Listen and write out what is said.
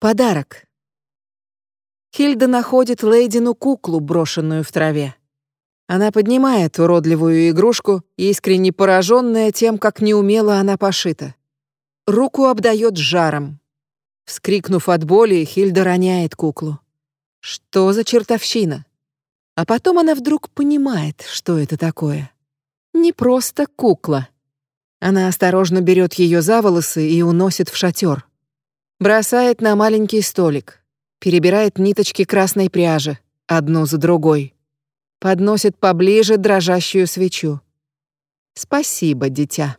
Подарок. Хильда находит Лейдину куклу, брошенную в траве. Она поднимает уродливую игрушку, искренне пораженная тем, как неумело она пошита. Руку обдает жаром. Вскрикнув от боли, Хильда роняет куклу. Что за чертовщина? А потом она вдруг понимает, что это такое. Не просто кукла. Она осторожно берет ее за волосы и уносит в шатер. Бросает на маленький столик. Перебирает ниточки красной пряжи, одну за другой. Подносит поближе дрожащую свечу. «Спасибо, дитя».